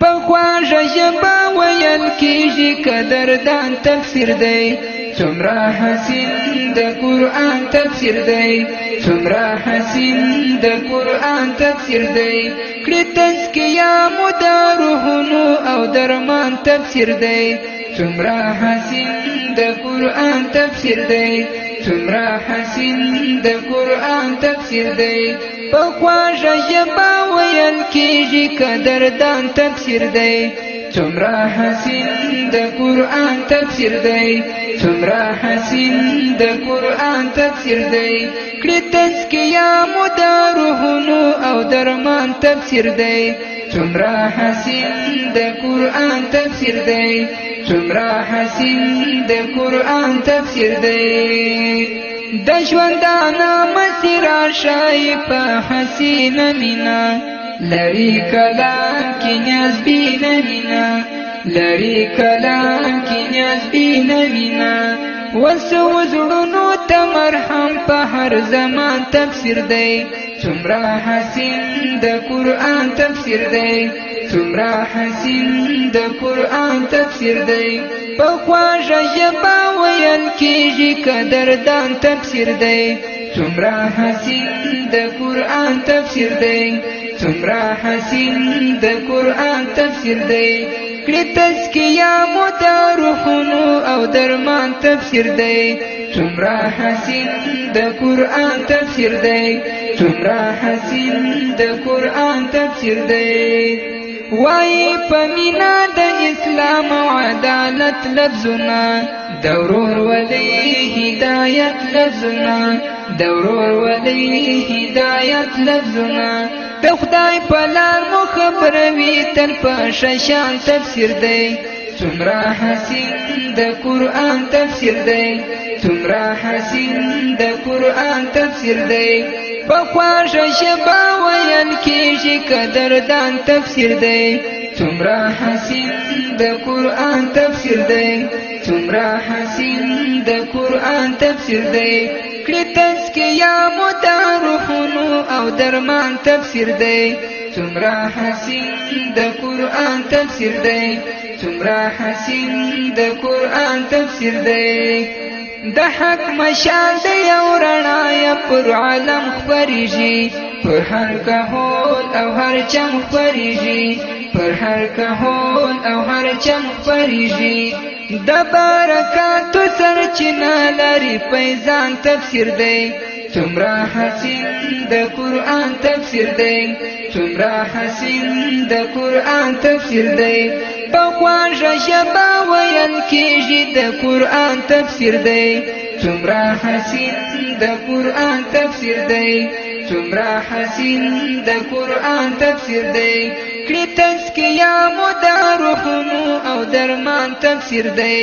په خواږه ژبه ویل کېږي که دردان تفسیر دی څومره حسین د قرآن تفسیر دی څومره حسین د قرآن تفسیر دی کړي تزکیه مو د روحونو او درمان تفسیر دی څومره حسین د قرآن تفسیر دی څومره حسین د قرآن تفسیر دی په خواږه ژبه ویل کېږي که دردان تفسیر دی څومره حسین د قرآن تفسیر دی څومره حسین د قرآن تفسیر دی کړي تزکیه مو د روحونو او درمان تفسیر دی څومره حسین د قرآن تفسیر دی څومره حسین د قرآن تفسیر دی د ژوندانا مسیرا شای په حسین مینا لری کلام نیاز بین مینا لری کلام نیاز بین مینا وسو زړونو تمرحم پا هر زمان تفسیر دی څومره حسین دا قران تفسیر دی سمرا حسین دا قران تفسیر دی پا په یبا و کیږي قدر دان تفسیر دی څومره حسین د قران تفسیر دی څومره حسین د قران تفسیر دی کړي تزکیه مو د روحونو او درمان تفسیر دی څومره حسین د قران تفسیر دی څومره حسین د قران تفسیر دی وای پمینا د اسلام او عدالت لفظنا دورور ولی هدایت لفظنا دورور ولی هدایت لفظنا د خدای په لار مو خبروي تل په ششان تفسیر دی څومره حسین د قران تفسیر دی څومره حسین د قران تفسیر دی په خواږه ژبه ویل کېږي قدردان تفسیر دی څومره حسین د قرآن تفسیر دی څومره حسین د قرآن تفسیر دی کړي تزکیه مو د روحونو او درمان تفسیر دی څومره حسین د قرآن تفسیر دی څومره حسین د قرآن تفسیر دی د حق مشال د یو رڼا پر عالم خپریږي پر هر کهول او هر چم خپریږي پر هر کهول او هر چم خپریږي د برکات سرچینه لري پیغام تفسیر دی تمرا حسین د قران تفسیر دی تمرا حسین د قران تفسیر دی په خواږه ژبه ویل کېږي د قرآن تفسیر دی څومره حسین د قرآن تفسیر دی څومره حسین د قرآن تفسیر دی کړي تزکیه مو د روحونو او درمان تفسیر دی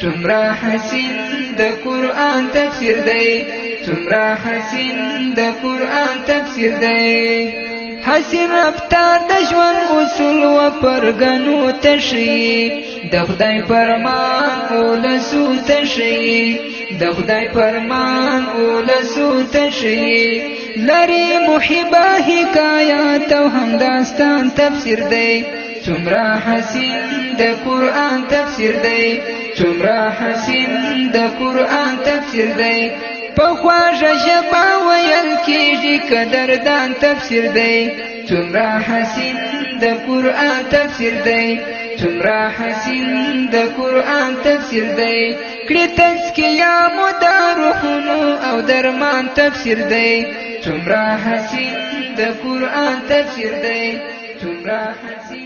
څومره حسین د قرآن تفسیر دی څومره حسین د قرآن تفسیر دی حسین رفتار د ژوند اصول و پرګنو تشي د خدای فرمان ولسو تشي د خدای فرمان ولسو تشي لری محبه حکایت او هم داستان تفسیر دی څومره حسین د قران تفسیر دی څومره حسین د قران تفسیر دی په خواږه ژبه ویل کېږي قدردان تفسیر دی څومره حسین د قرآن تفسیر دی څومره حسین د قرآن تفسیر دی کړي تزکیه مو د روحونو او درمان تفسیر دی څومره حسین د قرآن تفسیر دی څومره حسین